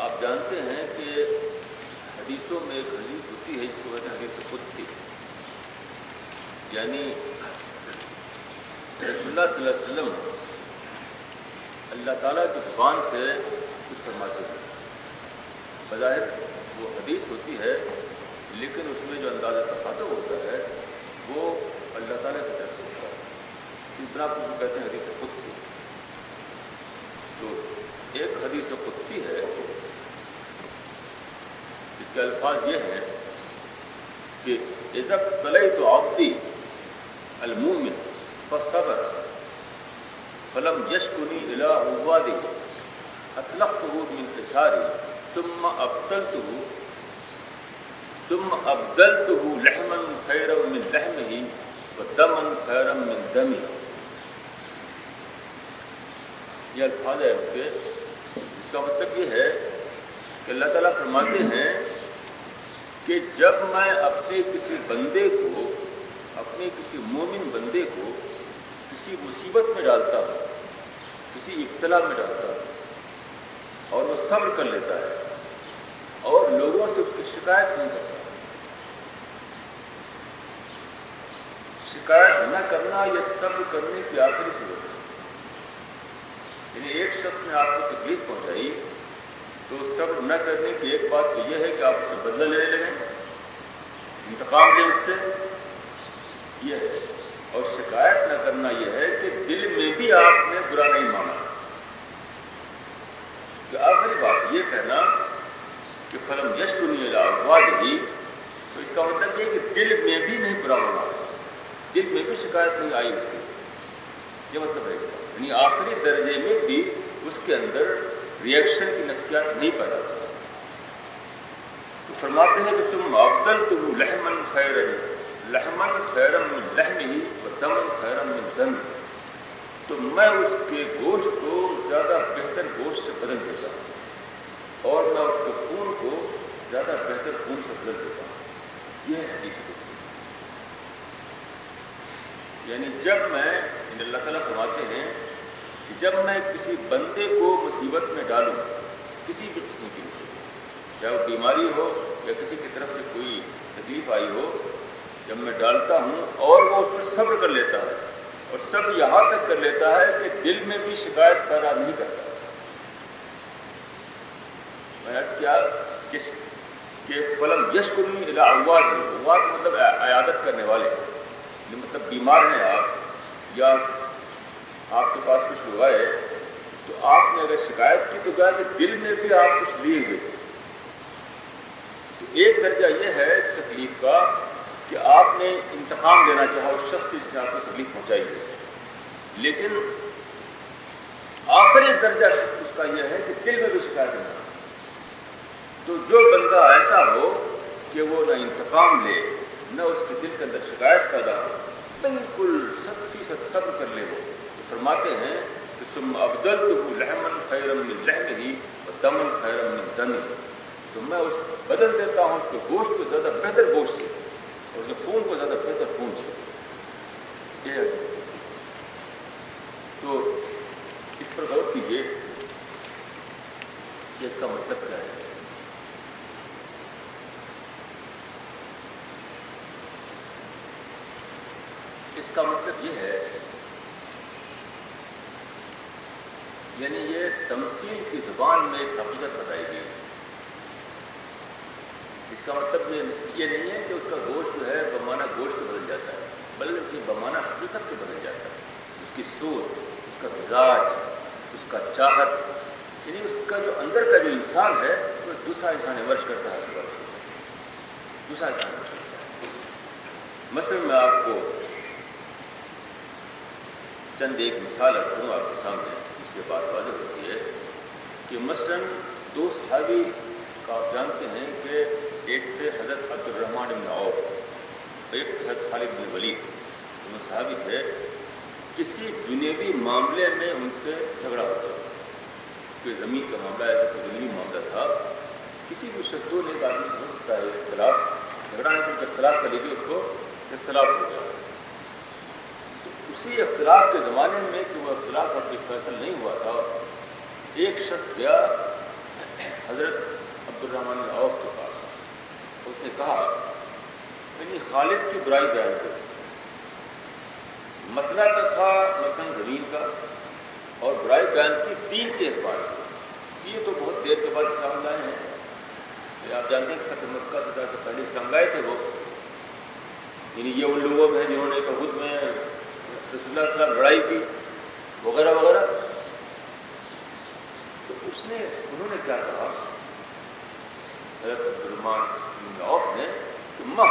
آپ جانتے ہیں کہ حدیثوں میں ایک حدیث ہوتی ہے جس کو کہتے ہیں حدیث خود سی یعنی رسول اللہ صلی اللہ علیہ وسلم اللہ تعالیٰ کی زبان سے کچھ فرماتے ہیں۔ بظاہر وہ حدیث ہوتی ہے، لیکن اس میں جو اندازہ تخاطب ہوتا ہے، وہ اللہ تعالیٰ کی طرف سے ہوتا ہے۔ اتنا کو کہتے ہیں حدیث قدسی۔ تو ایک حدیث قدسی ہے اس کے الفاظ یہ ہیں کہ عزت تلئی تو آبدی المومن فصبر، فلم یشکنی الہ عبادی اطلقته من انتشاری ثم ابدلته ثم ابدلته لحما خيرا من لحمه ودما خيرا من دمه. یہ الفاظ ہے اس کے۔ اس کا مطلب یہ ہے کہ اللہ تعالیٰ فرماتے ہیں کہ جب میں اپنے کسی بندے کو، اپنے کسی مومن بندے کو کسی مصیبت میں ڈالتا ہوں، کسی ابتلا میں ڈالتا ہوں، اور وہ صبر کر لیتا ہے، اور لوگوں سے اس کی شکایت نہیں کرتا۔ شکایت نہ کرنا یہ صبر کرنے کی آخری صورت ہے۔ یعنی ایک شخص نے آپ کو تکلیف پہنچائی تو صبر نہ کرنے کی ایک بات تو یہ ہے کہ آپ اسے بدلہ لینے لگیں۔ انتقام لیں اس سے۔ یہ ہے۔ اور شکایت نہ کرنا یہ ہے کہ دل میں بھی آپ نے برا نہیں مانا۔ کہ آخری بات یہ کہنا کہ فلم یش دنیا ہی، تو اس کا مطلب یہ کہ دل میں بھی نہیں برا ہونا۔ دل میں بھی شکایت نہیں آئی اس کی۔ یہ مطلب ہے اس کا۔ یعنی آخری درجے میں بھی اس کے اندر ریئیکشن کی نفسیات نہیں پیدا ہوتا تو فرماتے ہیں کہ تم ابدل تم لہمن خیر لحمن خیرم من لحمی و دمن خیرم من دم۔ تو میں اس کے گوشت کو زیادہ بہتر گوشت سے بدل دیتا ہوں اور میں اس کے خون کو زیادہ بہتر خون سے بدل دیتا ہوں۔ یہ حدیث کو یعنی جب میں یعنی اللہ تعالیٰ فرماتے ہیں کہ جب میں کسی بندے کو مصیبت میں ڈالوں، کسی بھی قسم کی مصیبت، چاہے وہ بیماری ہو یا کسی کی طرف سے کوئی تکلیف آئی ہو، جب میں ڈالتا ہوں اور وہ اس پر صبر کر لیتا ہے، اور سب یہاں تک کر لیتا ہے کہ دل میں بھی شکایت پیدا نہیں کرتا۔ میں کیا کس کہ فلم یش کنی اواد اواد مطلب عیادت کرنے والے۔ یعنی مطلب بیمار ہیں آپ، یا آپ کے پاس کچھ ہوا ہے، تو آپ نے اگر شکایت کی تو کہا کہ دل میں بھی آپ کچھ لیے ہوئے تو ایک درجہ یہ ہے تکلیف کا کہ آپ نے انتقام لینا چاہا، اس شخص سے جس نے آپ کو تکلیف پہنچائی ہے لیکن آخری درجہ اس کا یہ ہے کہ دل میں بھی شکایت نہ تو جو بندہ ایسا ہو کہ وہ نہ انتقام لے، نہ اس کے دل کے اندر شکایت پیدا ہو، بالکل سب فیصد صبر کر لے وہ۔ فرماتے ہیں کہ تم ابدل تو لحمن خیرم من لحم ہی اور دمن خیرم من دمی تو میں اس بدل دیتا ہوں اس کے گوشت کو زیادہ بہتر گوشت سے اور جو خون کو زیادہ بہتر خون سے۔ یہ تو اس پر غور کیجیے کہ اس کا مطلب کیا ہے اس کا مطلب یہ ہے یعنی یہ تمثیل کی زبان میں ایک حقیقت بتائی گئی۔ اس کا مطلب یہ نہیں ہے کہ اس کا گوشت جو ہے بمانا گوشت بدل جاتا ہے، بلکہ بمانا حقیقت سے بدل جاتا ہے۔ اس کی سوچ، اس کا مزاج، اس کا چاہت یعنی اس کا جو اندر کا جو انسان ہے، وہ دوسرا انسان ایمرج کرتا ہے۔ دوسرا انسان ایمرج کرتا ہے۔ مثلاً میں آپ کو چند ایک مثال رکھوں آپ کے سامنے۔ اس سے بات واضح ہوتی ہے کہ مثلاً دو صحابی کا آپ جانتے ہیں کہ ایک تھے حضرت عبد الرحمٰن بن عوف ایک تھے حضرت خالد بن ولید۔ دونوں صحابی تھے۔ کسی دنیاوی معاملے میں ان سے جھگڑا ہوتا کوئی زمین کا معاملہ ایسا کوئی معاملہ تھا۔ کسی بھی شخصوں نے ایک آدمی سمجھ سکتا ہے اختلاف۔ جھگڑا نہیں تو اختلاف کر لیجیے اس کو اختلاف ہو گیا۔ اسی اختلاف کے زمانے میں کہ وہ اختلاف اب فیصل نہیں ہوا تھا، ایک شخص گیا حضرت عبد الرحمان عوف کے پاس۔ اس نے کہا یعنی خالد کی برائی بیان کر۔ مسئلہ تو تھا مثلاً زمین کا اور برائی بیان کی تین کے اعتبار سے۔ یہ تو بہت دیر کے بعد اسلام لائے ہیں۔ آپ جانتے ہیں فتح مکہ سے پہلے اسلام لائے تھے وہ۔ یعنی یہ ان لوگوں میں جنہوں نے خود میں رسول اللہ علیہ وسلم لڑائی کی، وغیرہ وغیرہ۔ تو اس نے، انہوں نے کیا کہا؟ حضرت سلمان عوف نے کہ ماں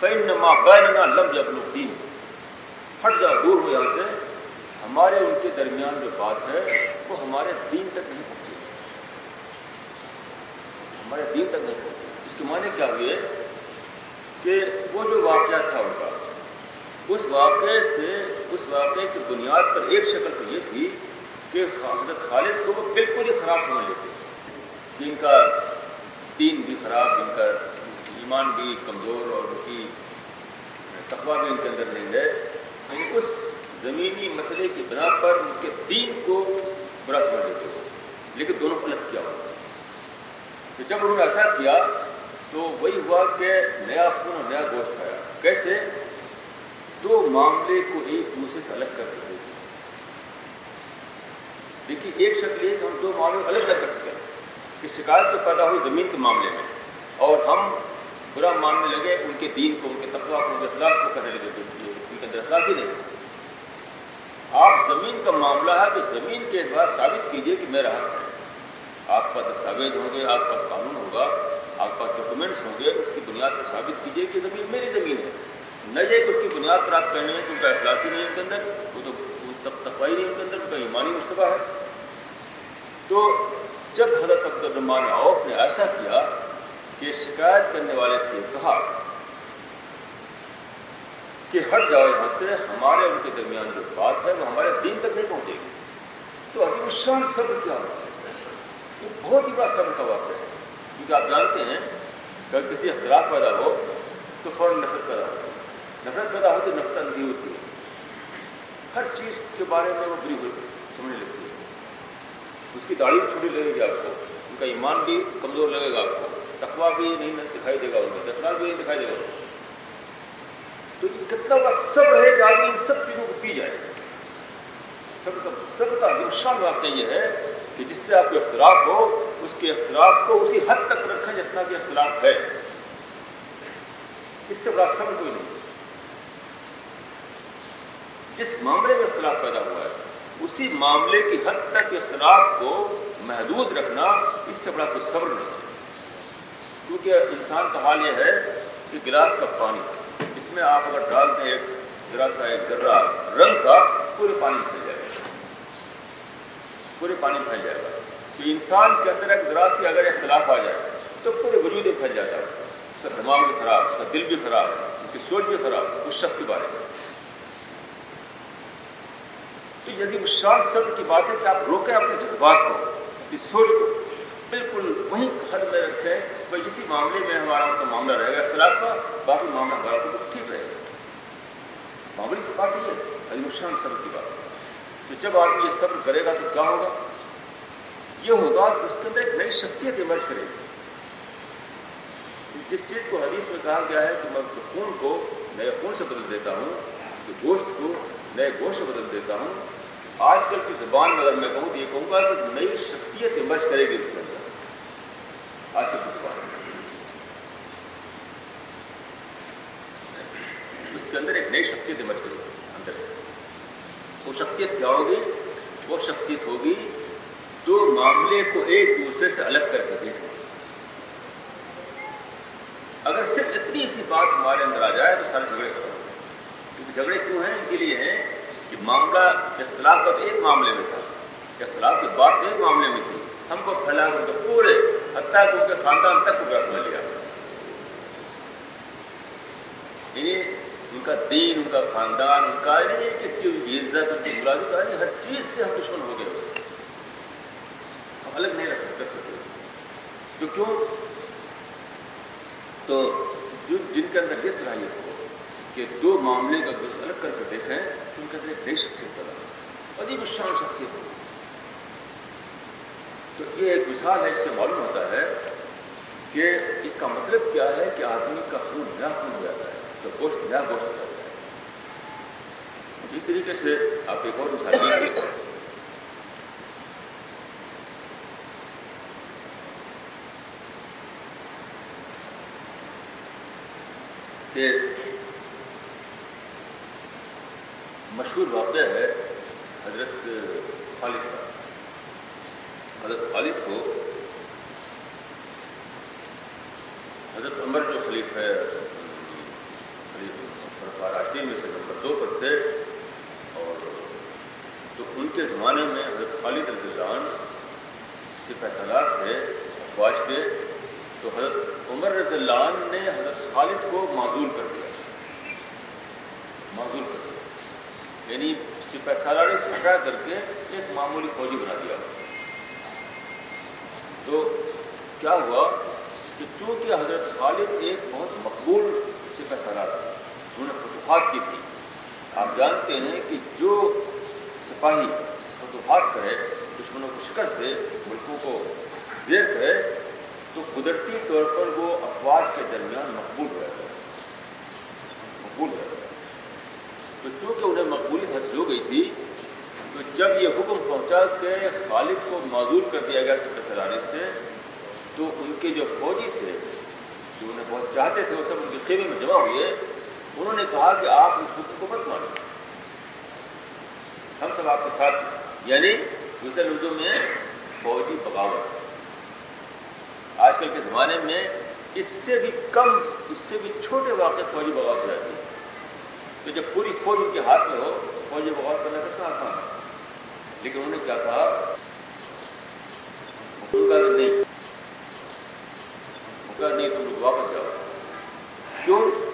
فین ماں بیننا لم جب لوگ دین ہٹ جا، دور ہو یہاں سے۔ ہمارے ان کے درمیان جو بات ہے، وہ ہمارے دین تک نہیں پہنچی۔ ہمارے دین تک نہیں پہنچی۔ اس کے معنی کیا ہوئے؟ کہ وہ جو واقعہ تھا ان کا، اس واقعے سے اس واقعے کی بنیاد پر ایک شکل تو یہ تھی کہ حضرت خالد کو وہ بالکل ہی خراب سمجھ لیتے جن کا دین بھی خراب، جن کا ایمان بھی کمزور اور ان کی تقوا بھی ان کے اندر نہیں ہے یعنی اس زمینی مسئلے کی بنا پر ان کے دین کو برا سمجھ لیتے لیکن دونوں الگ کیا ہوا۔ کہ جب انہوں نے ایسا کیا تو وہی ہوا کہ نیا خون اور نیا گوشت آیا کیسے؟ دو معاملے کو ایک دوسرے سے الگ کر دیتے دیکھیے، ایک شکل یہ کہ ہم دو معاملے الگ نہ کر سکیں کہ شکایت تو پیدا ہوئی زمین کے معاملے میں، اور ہم برا ماننے لگے، ان کے دین کو، ان کے تقوا کو، ان کے اخلاق کو کرنے لگے ان کے اندر ہی نہیں۔ آپ زمین کا معاملہ ہے تو زمین کے اعتبار ثابت کیجیے کہ میرا حق ہے آپ کا دستاویز ہوں گے، آپ کا قانون ہوگا، آپ کا ڈاکومنٹس ہوں گے، اس کی بنیاد پر ثابت کیجیے کہ زمین میری زمین ہے۔ نہ اس کی بنیاد پر آپ کہنے ہیں کہ ان کا اخلاصی نہیں ان کے اندر، وہ تو تقوائی نہیں ان کے اندر ان کا ایمانی مشتبہ ہے۔ تو جب حضرت عبد الرحمان عوف نے ایسا کیا کہ شکایت کرنے والے سے کہا کہ ہٹ جاؤ یہاں سے، ہمارے ان کے درمیان جو بات ہے، وہ ہمارے دین تک نہیں پہنچے گی۔ تو ابھی شان صبر کیا ہوتا ہے؟ یہ بہت ہی بڑا صبر کا واقعہ ہے۔ کیونکہ آپ جانتے ہیں کہ اگر کسی اختلاف پیدا ہو تو فوراً نفرت پیدا ہوتی ہے۔ نفرت پیدا ہوتی نفرت اندھی ہوتی ہے۔ ہر چیز کے بارے میں وہ بری ہوئی سمجھنے لگتی ہے۔ اس کی داڑھی بھی چھوٹی لگے گی آپ کو، ان کا ایمان بھی کمزور لگے گا آپ کو۔ تقوا بھی نہیں دکھائی دے گا ان میں دفراد بھی نہیں دکھائی دے گا۔ تو یہ کتنا بڑا سب رہے کہ آدمی ان سب چیزوں کو پی جائے۔ سب کا سب کا نقصان واقعہ یہ ہے کہ جس سے آپ کو اختلاف ہو، اس کے اختلاف کو اسی حد تک رکھیں جتنا کہ اختلاف ہے۔ اس سے بڑا سب کوئی نہیں۔ جس معاملے میں اختلاف پیدا ہوا ہے، اسی معاملے کی حد تک اختلاف کو محدود رکھنا اس سے بڑا کوئی صبر نہیں ہے۔ کیونکہ انسان کا حال یہ ہے کہ گلاس کا پانی، اس میں آپ اگر ڈالتے ہیں ایک ذرا سا ایک ذرا رنگ کا، پورے پانی پھیل جائے گا۔ پورے پانی پھیل جائے گا۔ کہ انسان کے اندر ایک ذرا سی اگر اختلاف آ جائے تو پورے وجود پھیل جاتا ہے۔ اس کا دماغ بھی خراب، اس کا دل بھی خراب، اس کی سوچ بھی خراب، اس شخص کے بارے میں۔ تو یدی یعنی اس شان صبر کی بات ہے کہ آپ روکیں اپنے جذبات کو، اپنی سوچ کو۔ بالکل وہیں حد میں رکھیں بھائی، اسی معاملے میں ہمارا تو معاملہ رہے گا، اختلاف کا، باقی معاملہ ہمارا تو ٹھیک رہے گا۔ معمولی سی بات یہ ہے، علی شان صبر کی بات۔ تو جب آدمی یہ صبر کرے گا تو کیا ہوگا؟ یہ ہوگا کہ اس کے اندر ایک نئی شخصیت ایمرج کرے گی۔ جس چیز کو حدیث میں کہا گیا ہے کہ میں خون کو نئے خون سے بدل دیتا ہوں کہ گوشت کو نئے گوشت سے بدل دیتا ہوں آج کل کی زبان میں اگر میں کہوں تو یہ کہوں گا کہ نئی شخصیت ایمرج کرے گی اس کے اندر۔ آج کل کی زبان اس کے اندر ایک نئی شخصیت ایمرج کرے گی اندر سے۔ وہ شخصیت کیا ہوگی؟ وہ شخصیت ہوگی جو معاملے کو ایک دوسرے سے الگ کر کے دیکھیں اگر صرف اتنی سی بات ہمارے اندر آ جائے تو سارے جھگڑے ختم کیونکہ جھگڑے کیوں ہیں؟ اسی لیے ہیں کہ معاملہ اختلاف کا تو ایک معاملے میں تھا، اختلاف کی بات ایک معاملے میں تھی۔ ہم کو پھیلا کر کے پورے حتیٰ کہ ان کے خاندان تک کو کیا لیا۔ یعنی ان کا دین، ان کا خاندان، ان کا کہ ان کی عزت، ان کی مرادی کا ہر چیز سے ہم دشمن ہو گئے۔ ہم الگ نہیں رکھ کر سکتے۔ تو کیوں؟ تو جن کے اندر یہ صلاحیت ہو کہ دو معاملے کا دوست الگ کر کے دیکھیں تو ان کے ایک نئی شخصیت پیدا عجیب شان شخصیت۔ ہو تو یہ ایک مثال ہے، اس سے معلوم ہوتا ہے کہ اس کا مطلب کیا ہے کہ آدمی کا خون نیا خون ہو جاتا ہے، تو گوشت نیا گوشت ہو جاتا ہے۔ اس طریقے سے آپ ایک اور مثال کہ مشہور واقعہ ہے حضرت خالد کا حضرت خالد کو حضرت عمر جو خلیف ہے راشدین میں سے نمبر دو پر تھے اور تو ان کے زمانے میں حضرت خالد الزان سے فیصلات تھے افواج کے تو حضرت عمر رضی اللہ عنہ نے حضرت خالد کو معذول کر دیا معذول کر دیا یعنی سپہ سالارے سے ہٹا کر کے ایک معمولی فوجی بنا دیا۔ تو کیا ہوا کہ چونکہ حضرت خالد ایک بہت مقبول سپہ سالار تھا، انہوں نے فتوحات کی تھی۔ آپ جانتے ہیں کہ جو سپاہی فتوحات کرے، دشمنوں کو شکست دے، ملکوں کو زیر کرے، تو قدرتی طور پر وہ افواج کے درمیان مقبول رہتا ہے۔ مقبول رہتا ہے۔ تو چونکہ انہیں مقبولی حاصل ہو گئی تھی، تو جب یہ حکم پہنچا کہ خالد کو معذور کر دیا گیا سب سلانے سے، تو ان کے جو فوجی تھے، جو انہیں بہت چاہتے تھے، وہ سب ان کے خیمے میں جمع ہوئے، انہوں نے کہا کہ آپ اس حکم کو مت مانو۔ ہم سب آپ کے ساتھ یعنی دوسرے اردو میں فوجی بغاوت۔ آج کل کے زمانے میں اس سے بھی کم، اس سے بھی چھوٹے واقع فوجی بغاوت ہو جاتی ہے تو جب پوری فوج ان کے ہاتھ میں ہو فوجی بغاوت کرنا کتنا آسان ہے۔ لیکن انہوں نے کیا کہا؟ ان کا نہیں۔ ان کا نہیں، تم لوگ واپس جاؤ۔ کیوں؟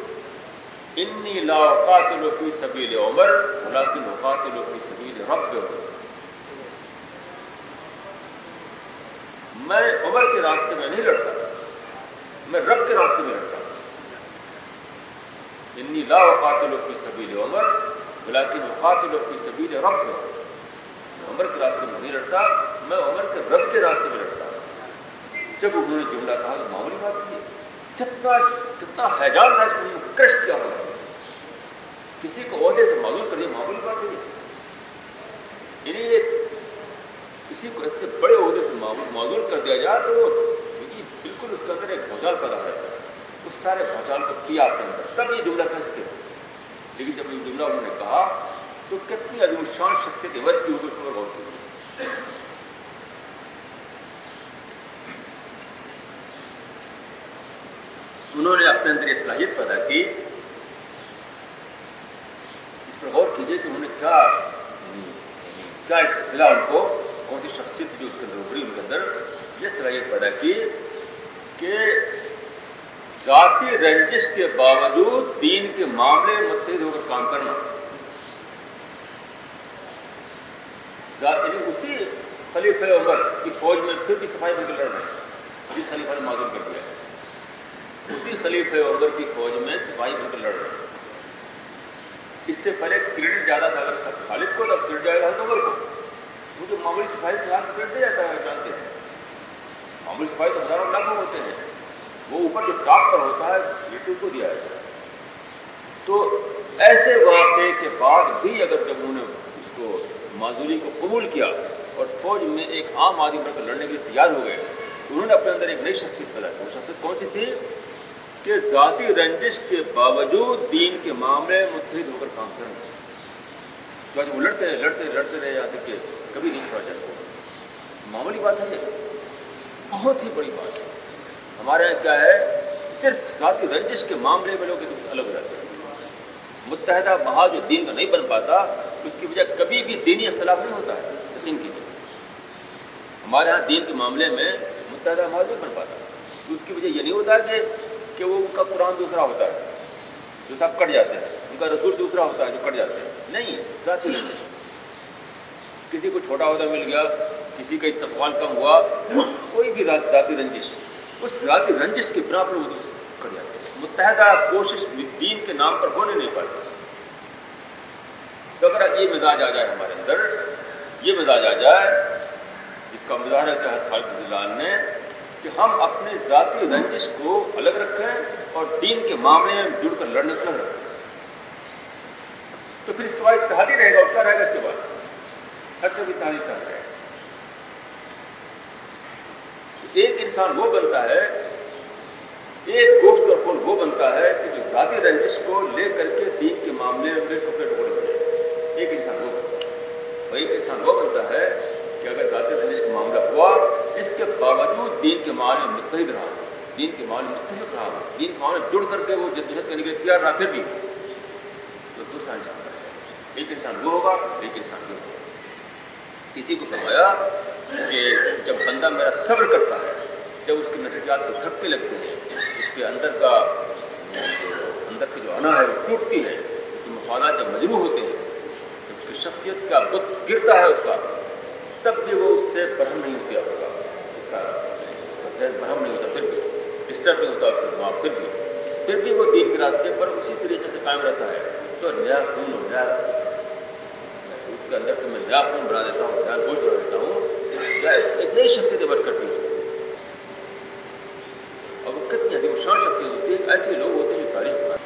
انی لا قاتل فی سبیل عمر ولكن قاتل فی سبیل رب۔ میں عمر کے راستے میں نہیں لڑتا۔ میں رب کے راستے میں لڑتا۔ انی لا قاتل فی سبیل عمر، ولكن قاتل فی سبیل رب میں عمر کے راستے میں نہیں لڑتا، میں عمر کے رب کے راستے میں لڑتا۔ جب انہوں نے جملہ کہا تو معمولی بات کی کتنا کتنا حیجان تھا اس کو کرش کیا ہوا کسی کو عہدے سے معلوم کر معمولی بات نہیں یعنی کسی کو اتنے بڑے عہدے سے معذور کر دیا جائے تو وہ بالکل اس کے اندر ایک بھوچال پیدا کرتا ہے اس سارے بھوچال کو کیا آپ نے تب یہ جملہ کہہ سکتے لیکن جب یہ جملہ انہوں نے کہا، تو کتنی عظیم شان شخصیت ورج کی ہوگی اس میں غور کی انہوں نے اپنے اندر یہ صلاحیت پیدا کی۔ اس پر غور کیجیے کہ انہوں نے کیا یعنی- یعنی کیا اس فی ان کو، کون سی شخصیت جو اس کے اندر ابری ان کے اندر یہ صلاحیت پیدا کی کہ ذاتی رنجش کے باوجود دین کے معاملے متحد ہو کر کام کرنا۔ یعنی اسی خلیف عمر کی فوج میں پھر بھی صفائی بن کے لڑ رہے ہیں۔ جس خلیفہ نے معذور کر دیا اسی خلیف عمر کی فوج میں سپاہی بن کر لڑ رہے ہیں۔ اس سے پہلے کریڈٹ زیادہ تھا، اگر خالد کو تب کریڈٹ جائے گا عمر کو۔ وہ جو معمولی سپاہی سے ہاتھ کریڈٹ دے جاتا ہے، جانتے ہیں۔ معمولی سپاہی تو ہزاروں لاکھوں ہوتے ہیں وہ اوپر جو ٹاپ پر ہوتا ہے یہ کو دیا جاتا ہے۔ تو ایسے واقعے کے بعد بھی اگر جب انہوں نے اس کو معذوری کو قبول کیا اور فوج میں ایک عام آدمی بن کر لڑنے کے لیے تیار ہو گئے، تو انہوں نے اپنے اندر ایک نئی شخصیت پیدا کی۔ وہ شخصیت کون سی تھی؟ کہ ذاتی رنجش کے باوجود دین کے معاملے متحد ہو کر کام کرنا تو آج وہ لڑتے رہے، لڑتے لڑتے رہے، یہاں تک کہ کبھی نہیں چھوڑا جائے معمولی بات ہے بہت ہی بڑی بات ہے۔ ہمارے یہاں کیا ہے؟ صرف ذاتی رنجش کے معاملے میں لوگ الگ ہو جاتے ہیں۔ متحدہ محاذ جو دین کا نہیں بن پاتا، اس کی وجہ کبھی بھی دینی اختلاف نہیں ہوتا ہے۔ یقین کیجیے ہمارے یہاں دین کے معاملے میں متحدہ محاذ نہیں بن پاتا۔ اس کی وجہ یہ نہیں ہوتا کہ کہ وہ ان کا قرآن دوسرا ہوتا ہے، جو سب کٹ جاتے ہیں۔ ان کا رسول دوسرا ہوتا ہے جو کٹ جاتے ہیں۔ نہیں، ذاتی رنجش کسی کو چھوٹا عہدہ مل گیا، کسی کا استقبال کم ہوا، کوئی بھی ذاتی رنجش۔ اس ذاتی رنجش کے بنا پر وہ کر جاتے ہیں متحدہ کوشش دین کے نام پر ہونے نہیں پاتی۔ تو اگر یہ مزاج آ جائے ہمارے اندر، یہ مزاج آ جائے، جس کا مظاہرہ کیا ہے خالد اللہ نے کہ ہم اپنے ذاتی رنجش کو الگ رکھیں اور دین کے معاملے میں جڑ کر لڑنے کو الگ رکھیں۔ تو پھر اس کے بعد اتحادی رہے گا اور کیا رہے گا اس کے بعد؟ ہر جگہ اتحادی کر رہے ایک انسان وہ بنتا ہے، ایک گوشت اور پھول وہ بنتا ہے کہ جو ذاتی رنجش کو لے کر کے دین کے معاملے میں ٹکڑے ٹکڑے ہو جائے ایک انسان وہ بنتا ہے۔ اور ایک انسان وہ بنتا ہے کہ اگر ذاتی رنجش کا معاملہ ہوا اس کے باوجود دین کے معاملے متحد رہا، دین کے معاملے متحد رہا، دین کے معاملے جڑ کر کے وہ جدوجہد کرنے کے تیار رہا، پھر بھی۔ تو دوسرا انسان ایک انسان وہ ہوگا، ایک انسان وہ ہوگا۔ کسی کو فرمایا کہ جب بندہ میرا صبر کرتا ہے، جب اس کے نتیجات کو دھکے لگتے ہیں اس کے اندر کا اندر کی جو انا ہے، وہ ٹوٹتی ہے، اس کے مفادات جب مجروح ہوتے ہیں، جب اس کی شخصیت کا بت گرتا ہے اس کا تب بھی وہ اس سے برہم نہیں ہوتی آپ کا، اس کا ذہن برہم نہیں ہوتا، پھر بھی ڈسٹرب نہیں ہوتا اس کا دماغ پھر بھی پھر بھی وہ دین کے راستے پر اسی طریقے سے قائم رہتا ہے، تو نیا خون اور نیا اس کے اندر سے میں نیا خون بنا دیتا ہوں نیا گوشت بنا دیتا ہوں، یا ایک نئی شخصیت بڑھ کرتی ہوں اور وہ کتنی عظیم شان شخصیت ہوتی ہے ایسے لوگ ہوتے ہیں جو تاریخ بناتے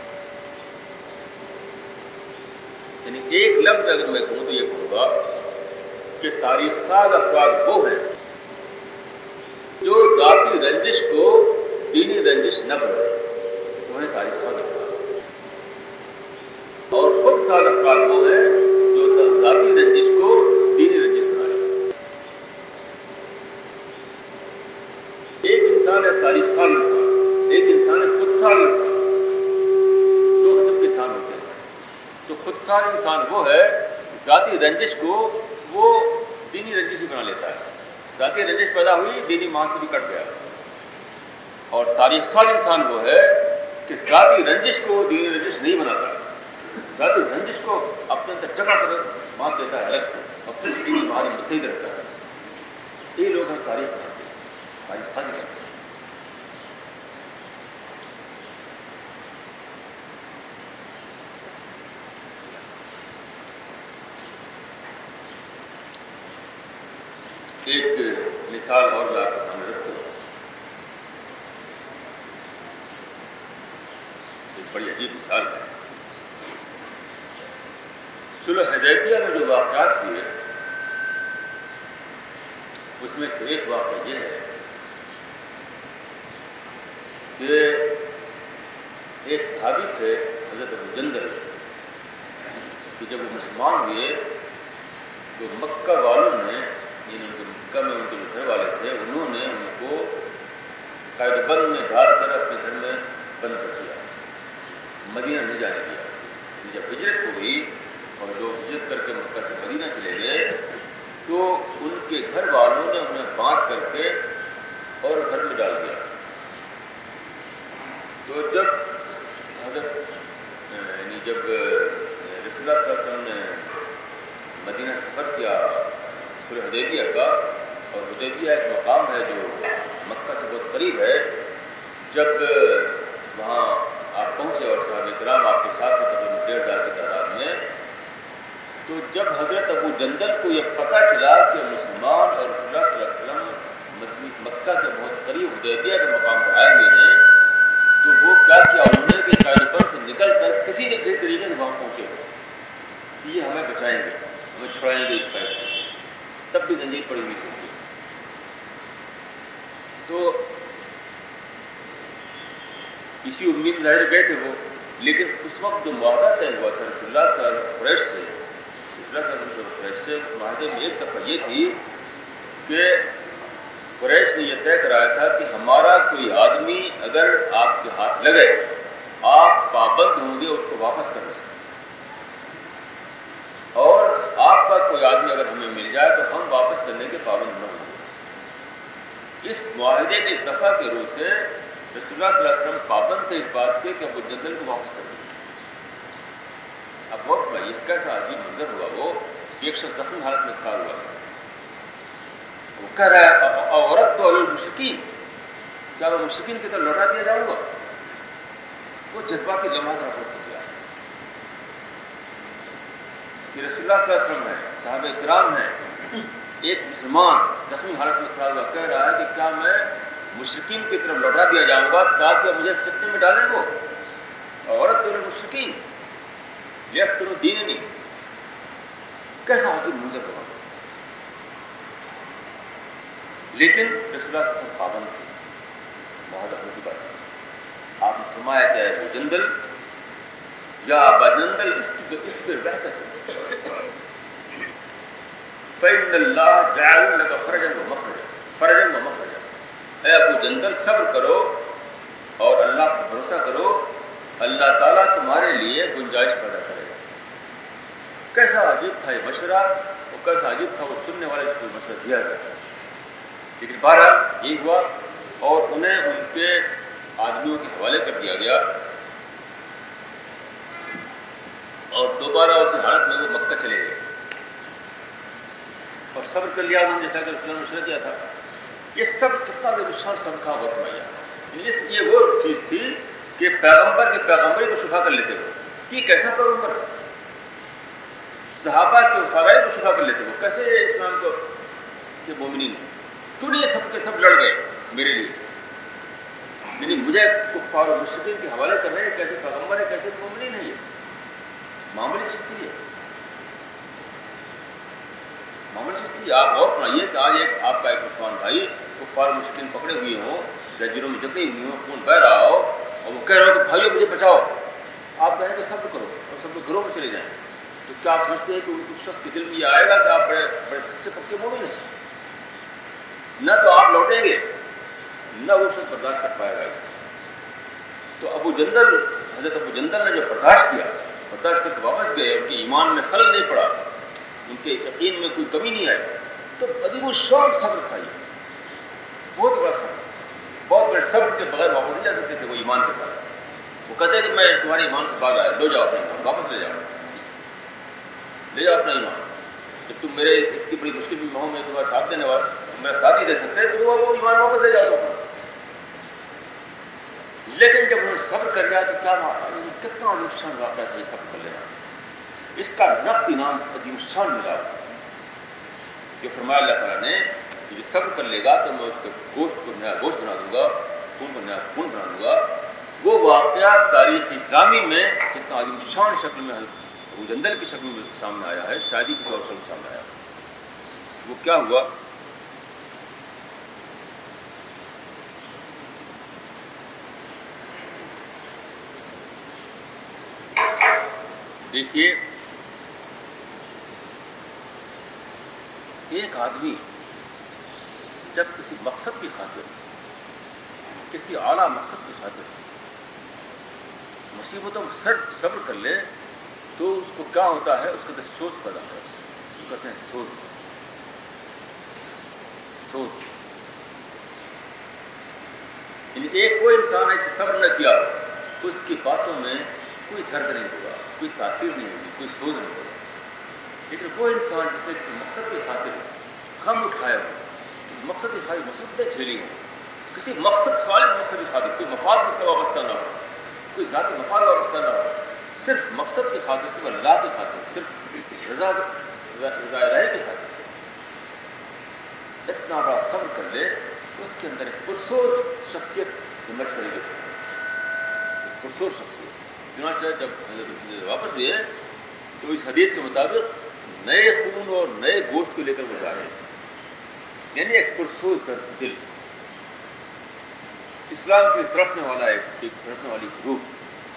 یعنی ایک لفظ اگر میں کہوں تو یہ کہوں گا کہ تاریخ ساز افراد وہ ہیں جو ذاتی رنجش کو دینی رنجش نہ بنے وہ ہیں تاریخ ساز افراد اور خود ساز افراد وہ ہیں ذاتی رنجش کو دینی رنجش بنائے ایک انسان ہے تاریخ سال انسان ایک انسان ہے خود سال انسان دو قسم کے انسان ہوتے ہیں۔ تو خود سال انسان وہ ہے، ذاتی رنجش کو وہ دینی رنجش بھی بنا لیتا ہے۔ ذاتی رنجش پیدا ہوئی، دینی ماں سے بھی کٹ گیا۔ اور تاریخ سال انسان وہ ہے کہ ذاتی رنجش کو دینی رنجش نہیں بناتا۔ ذاتی رنجش کو اپنے اندر جگہ کر بات دیتا ہے، الگ سے۔ اور پھر دینی باہر متحد رکھتا ہے۔ یہ لوگ ہیں تاریخ بناتے ہیں تاریخ سازی کرتے ہیں۔ ایک مثال اور لا کے سامنے رکھو ایک بڑی عجیب مثال ہے۔ سلح حدیبیہ میں جو واقعات ہوئے اس میں سے ایک واقعہ یہ ہے کہ ایک صحابی تھے، حضرت ابو جندر کہ جب وہ مسلمان ہوئے، تو مکہ والوں نے جن ان کے مکہ میں ان کے جو گھر والے تھے، انہوں نے ان کو قید بند میں ڈال کر اپنے گھر میں بند کر دیا مدینہ نہیں جانے دیا۔ یعنی جب ہجرت ہو گئی اور لوگ ہجرت کر کے مکہ سے مدینہ چلے گئے تو ان کے گھر والوں نے انہیں باندھ کر کے اور گھر میں ڈال دیا تو جب حضرت یعنی جب رسول اللہ صلی اللہ علیہ وسلم نے مدینہ سفر کیا پھر حدیبیہ کا اور حدیبیہ ایک مقام ہے جو مکہ سے بہت قریب ہے جب وہاں آپ پہنچے اور صاحب کرام آپ کے ساتھ تقریباً ڈیڑھ ہزار کی تعداد میں تو جب حضرت ابو جندل کو یہ پتہ چلا کہ مسلمان اور رسول اللہ صلی اللہ علیہ وسلم مکہ کے بہت قریب حدیبیہ کے مقام پر آئے ہوئے ہیں تو وہ کیا کیا انہوں نے کہ قائد پر سے نکل کر کسی نہ کسی طریقے سے وہاں پہنچے یہ ہمیں بچائیں گے ہمیں چھڑائیں گے اس قید سے تب بھی زنجیر پڑی ہوئی تھی تو اسی امید ظاہر گئے تھے وہ لیکن اس وقت جو معاہدہ طے ہوا تھا رسول اللہ صلی اللہ علیہ سے رسول اللہ صلی اللہ علیہ سے معاہدے میں ایک دفعہ یہ تھی کہ قریش نے یہ طے کرایا تھا کہ ہمارا کوئی آدمی اگر آپ کے ہاتھ لگے، آپ پابند ہوں گے اس کو واپس کر دیں اور آپ کا کوئی آدمی اگر ہمیں مل جائے تو ہم واپس کرنے کے پابند نہ ہوں۔ گے اس معاہدے کے دفعہ کے روح سے رسول اللہ صلی اللہ علیہ وسلم پابند تھے اس بات کے کہ ابو جندل کو واپس کر دیں۔ اب بہت بڑا یہ کیسا عجیب منظر ہوا، وہ ایک شخص زخمی حالت میں کھڑا ہوا۔ وہ کہہ رہا ہے عورت تو المشکین کیا وہ مشکین کی طرف لوٹا دیا جاؤں گا۔ وہ جذباتی لمحات رپورٹ کیا کہ رسول اللہ صلی اللہ علیہ وسلم ہے، صحابہ کرام ہیں، ایک مسلمان زخمی حالت میں کھڑا ہوا، کہہ رہا ہے کہ کیا میں مشرقین کی طرف لوٹا دیا جاؤں گا تاکہ مجھے چٹنی میں ڈالیں وہ۔ عورت تیرے مشرقین یہ تم دین نہیں۔ کیسا ہوتی منظر بنا لیکن رسول اللہ سے پابند تھے بہت اپنی بات۔ آپ نے فرمایا کہ وہ جندل، یا بجندل اس کی اس پہ بہ کیسے فین اللہ جائل لگا فرجن و مخرج فرجن و مخرج اے ابو جندل، صبر کرو اور اللہ پر بھروسہ کرو۔ اللہ تعالیٰ تمہارے لیے گنجائش پیدا کرے گا۔ کیسا عجیب تھا یہ مشورہ اور کیسا عجیب تھا وہ سننے والے اس کو مشورہ دیا گیا لیکن بارہ یہ ہوا اور انہیں ان کے آدمیوں کے حوالے کر دیا گیا۔ اور دوبارہ اسی حالت میں وہ مکہ چلے گئے۔ اور صبر کر لیا انہوں نے، جیسا کہ نے مشورہ کیا تھا۔ یہ سب کتنا کہ وشال سب کا وقت میا یہ وہ چیز تھی کہ پیغمبر کے پیغمبری کو چھپا کر لیتے ہو کہ کیسا پیغمبر صحابہ کی وفاداری کو چھپا کر لیتے ہو کیسے اسلام کو کہ مومنی نے تو نہیں سب کے سب لڑ گئے میرے لیے۔ یعنی مجھے کفار و مشرقین کے حوالے کر رہے ہیں کیسے پیغمبر ہے کیسے مومنی نہیں ہے معمولی چیز تھی ہے معمولی چیز تھی۔ آپ اور سنائیے کہ آج ایک آپ کا ایک مسلمان بھائی کفار مشکل پکڑے ہوئے ہوں زنجیروں میں جتنی ہوئی ہوں خون بہ رہا ہو اور وہ کہہ رہے ہو کہ بھائیو مجھے بچاؤ آپ کہیں کہ سب کرو اور سب گھروں میں چلے جائیں تو کیا آپ سمجھتے ہیں کہ اس شخص کے دل میں یہ آئے گا کہ آپ بڑے بڑے سچے پکے مومن ہیں نہ تو آپ لوٹیں گے نہ وہ شخص برداشت کر پائے گا تو ابو جندر حضرت ابو جندر نے جو برداشت کیا برداشت کر کے واپس گئے ان کے ایمان میں خلل نہیں پڑا ان کے یقین میں کوئی کمی نہیں آئی تو ادیب الشوق صبر تھا یہ بہت صبر کے بغیر واپس نہیں جا سکتے تھے، وہ ایمان کے ساتھ۔ وہ کہتے کہ میں تمہارے ایمان سے بعد آیا، لو جاؤ اپنے واپس لے جاؤ۔ لے جاؤ اپنا ایمان۔ جب تم میرے اتنی بڑی مشکل میں ہوں میں تمہارا ساتھ دینے والا میرا ساتھ ہی دے سکتے، تو وہ ایمان واپس لے جاؤ۔ لیکن جب انہوں نے صبر کر لیا تو کیا کتنا نقصان واقعہ تھا یہ صبر کر لینا۔ اس کا نقد انعام عظیم شان ملا۔ جو فرمایا اللہ تعالیٰ نے کہ جو صبر کر لے گا تو میں اس کے گوشت کو، نیا گوشت بنا دوں گا۔ خون کو نیا خون بنا گا وہ واقعہ تاریخ اسلامی میں کتنا عظیم شان شکل میں ابو جندل کی شکل میں سامنے آیا ہے شادی کے طور پر سامنے آیا وہ کیا ہوا؟ دیکھیے، ایک آدمی جب کسی مقصد کی خاطر کسی اعلیٰ مقصد کی خاطر مصیبتوں سر صبر کر لے، تو اس کو کیا ہوتا ہے؟ اس کا سوچ پیدا ہوتا ہے۔ کہتے ہیں سوچ۔ سوچ۔ یعنی ایک کوئی انسان ایسے صبر نہ کیا اس کی باتوں میں کوئی درد نہیں ہوگا، کوئی تاثیر نہیں ہوگی، کوئی سوچ نہیں ہوگا لیکن وہ انسان جس نے مقصد کی خاطر کم اٹھایا ہو، مقصد کی خاطر مصیبتیں جھیلی ہیں کسی مقصد خالص مقصد کی خاطر، کوئی مفاد کا وابستہ نہ ہو، کوئی ذاتی مفاد وابستہ نہ ہو، صرف مقصد کی خاطر صرف اللہ کی خاطر، صرف رضا رضا رہے کی خاطر۔ اتنا بڑا صبر کر لے، اس کے اندر ایک پرسوس شخصیت امرج کری گئی پرسوس شخصیت۔ چنانچہ جب واپس ہوئے تو اس حدیث کے مطابق نئے خون اور نئے گوشت کو لے کر وہ جا رہے ہیں۔ یعنی ایک پرسوز دل۔ اسلام کے ترپنے والا ایک ترپنے والی گروپ،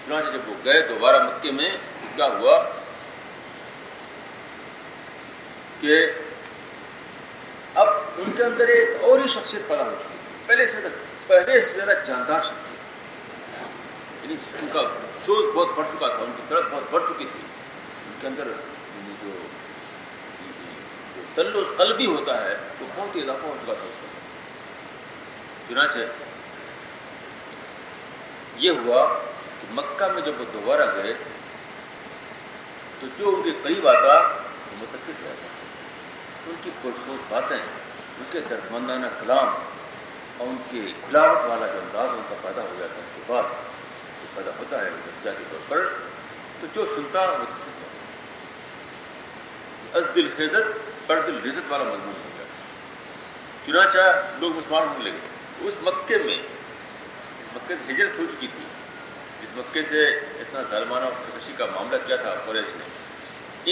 چنانچہ جب وہ گئے دوبارہ مکے میں کیا ہوا؟ کہ اب ان کے اندر ایک اور ہی شخصیت پیدا ہو چکی۔ پہلے سے پہلے سے زیادہ جاندار شخصیت۔ یعنی ان کا سوچ بہت بڑھ چکا تھا، ان کی طرف بہت بڑھ چکی تھی۔ ان کے اندر یعنی جو تل قلبی ہوتا ہے، وہ بہت ہی اضافہ ہو چکا تھا اس کا چنانچہ یہ ہوا کہ مکہ میں جب وہ دوبارہ گئے تو جو ان کے قریب آتا، وہ متفق رہتا ان کی پرسوس باتیں، ان کے دردمندانہ کلام اور ان کی کھلاوٹ والا جو انداز ان کا پیدا ہو جاتا ہے، اس کے بعد جو پیدا ہوتا ہے بچہ کے طور پر، تو جو سنتا وہ از دل خزت پر دل رزت والا مضمون ہو گیا چنانچہ لوگ مسلمان ہونے لگے۔ اس مکے میں مکے سے ہجرت ہو چکی تھی۔ اس مکے سے اتنا ظالمانہ اور خودکشی کا معاملہ کیا تھا قریش نے۔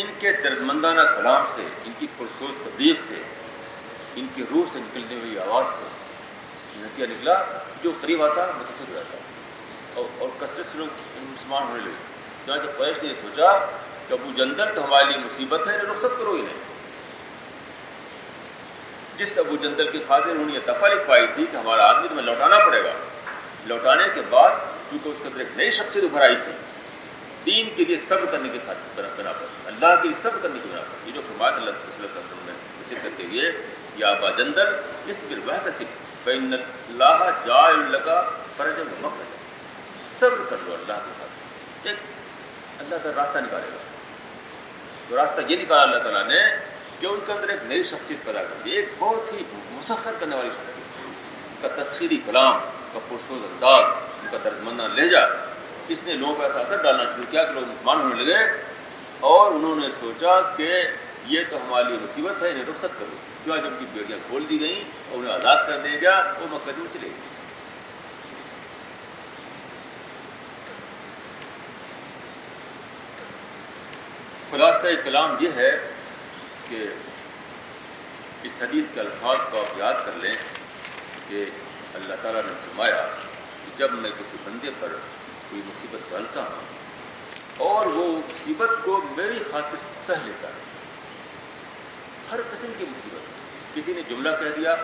ان کے دردمندانہ کلام سے، ان کی پرسوز تبدیل سے، ان کی روح سے نکلنے والی آواز سے نتیجہ نکلا جو قریب آتا متصر ہو جاتا۔ اور اور کثرت سے لوگ مسلمان ہونے لگے۔ چنانچہ قریش نے سوچا کہ ابو جندر تو ہمارے لیے مصیبت ہے رخصت کرو انہیں۔ جس ابو جندل کی خاطر انہوں نے یہ پائی تھی کہ ہمارا آدمی تمہیں لوٹانا پڑے گا۔ لوٹانے کے بعد کیونکہ اس کے اندر ایک نئی شخصیت ابھر آئی تھی۔ دین کے لیے صبر کرنے کے بنا پر اللہ کے لیے صبر کرنے کی بنا پر یہ جو فرمایا اللہ نے ذکر کرتے ہوئے، یا ابا جندر، اس پر وہ کسب بین اللہ جا لگا فرج مکر صبر کر لو اللہ کے ساتھ۔ ایک اللہ کا راستہ نکالے گا۔ تو راستہ یہ نکالا اللہ تعالیٰ نے کہ ان کے اندر ایک نئی شخصیت پیدا کر دی۔ ایک بہت ہی مسخر کرنے والی شخصیت۔ کا تصویری کلام۔ کا پرسوز انداز ان کا درد مندہ لہجا اس نے لوگوں پر ایسا اثر ڈالنا شروع کیا کہ لوگ مسلمان ہونے لگے اور انہوں نے سوچا کہ یہ تو ہمارے لیے مصیبت ہے، انہیں رخصت کرو۔ کیوں جب کی بیٹیاں کھول دی گئیں، اور انہیں آزاد کر دیا گیا، وہ مقدمے چلے گی خلاصہ کلام یہ ہے کہ اس حدیث کے الفاظ کو آپ یاد کر لیں کہ اللہ تعالیٰ نے فرمایا کہ جب میں کسی بندے پر کوئی مصیبت ڈالتا ہوں اور وہ مصیبت کو میری خاطر سہ لیتا ہے، ہر قسم کی مصیبت، کسی نے جملہ کہہ دیا،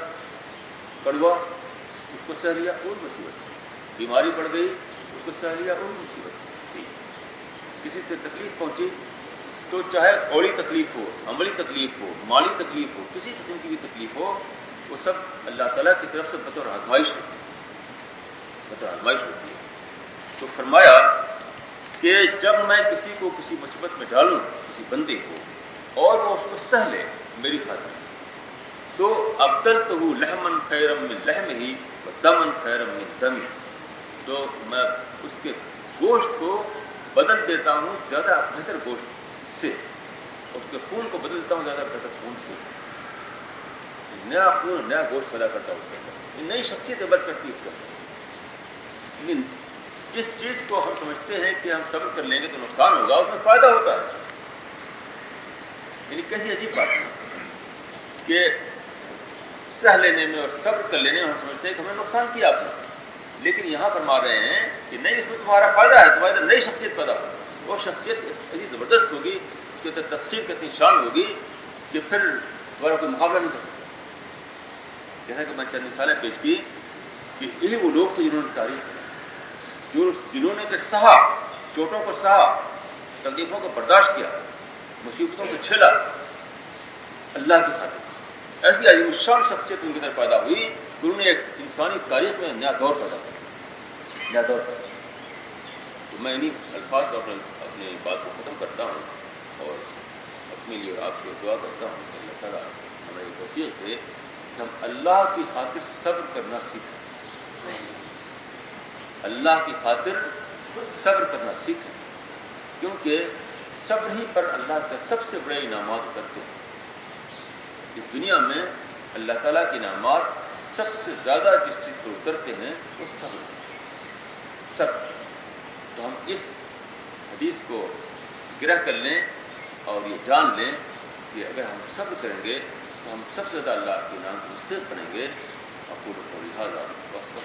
کڑوا، اس کو سہ لیا، اور مصیبت، بیماری پڑ گئی، اس کو سہ لیا، اور مصیبت جی، کسی سے تکلیف پہنچی تو چاہے اوڑی تکلیف ہو عملی تکلیف ہو، مالی تکلیف ہو، کسی قسم کی بھی تکلیف ہو وہ سب اللہ تعالیٰ کی طرف سے بطور آزمائش ہوتی ہے۔ بطور آزمائش ہوتی ہے۔ تو فرمایا کہ جب میں کسی کو کسی مصیبت میں ڈالوں، کسی بندے کو، اور وہ اس کو سہ لے، میری خاطر۔ تو ابدل تو وہ لہمن خیرم میں لہم ہی دمن خیرم میں دم تو میں اس کے گوشت کو بدل دیتا ہوں زیادہ بہتر گوشت سے۔ اس کے خون کو بدل دیتا ہوں زیادہ بہتر خون سے۔ نیا خون نیا گوشت پیدا کرتا ہوں۔ اس کے اندر نئی شخصیت بد کرتی ہے۔ اس کے اندر لیکن جس چیز کو ہم سمجھتے ہیں کہ ہم صبر کر لیں گے تو نقصان ہوگا، اس میں فائدہ ہوتا ہے۔ یعنی کیسی عجیب بات ہے کہ سہ لینے میں اور صبر کر لینے میں ہم سمجھتے ہیں کہ ہمیں نقصان کیا آپ نے لیکن یہاں پر مار رہے ہیں کہ نہیں، اس میں تمہارا فائدہ ہے تمہارے اندر نئی شخصیت پیدا ہوگی۔ وہ شخصیت اتنی زبردست ہوگی کہ تصویر کی اتنی شان ہوگی کہ پھر تمہارا کوئی مقابلہ نہیں کر سکتا۔ جیسا کہ میں چند مثالیں پیش کی کہ یہی وہ لوگ تھے جنہوں نے تاریخ جو جنہوں نے کہ سہا چوٹوں کو سہا تکلیفوں کو برداشت کیا مصیبتوں کو چھیلا اللہ کی خاطر ایسی عظیم شان شخصیت ان کے اندر پیدا ہوئی کہ انہوں نے ایک انسانی تاریخ میں نیا دور پیدا کیا نیا دور پیدا تو میں انہیں الفاظ کو اپنے اپنی بات کو ختم کرتا ہوں اور اپنے لیے آپ کو دعا کرتا ہوں کہ اللہ تعالیٰ ہمیں یہ توفیق ہے ہم اللہ کی خاطر صبر کرنا سیکھیں اللہ کی خاطر صبر کرنا سیکھیں کیونکہ صبر ہی پر اللہ کے سب سے بڑے انعامات کرتے ہیں۔ اس دنیا میں اللہ تعالیٰ کے انعامات سب سے زیادہ جس چیز پر اترتے ہیں وہ صبر۔ صبر۔ تو ہم اس حدیث کو گرہ کر لیں اور یہ جان لیں کہ اگر ہم صبر کریں گے ہم سب سے زیادہ اللہ کے نام کو مستحق بنیں گے اور پورے کو لہٰذا وقت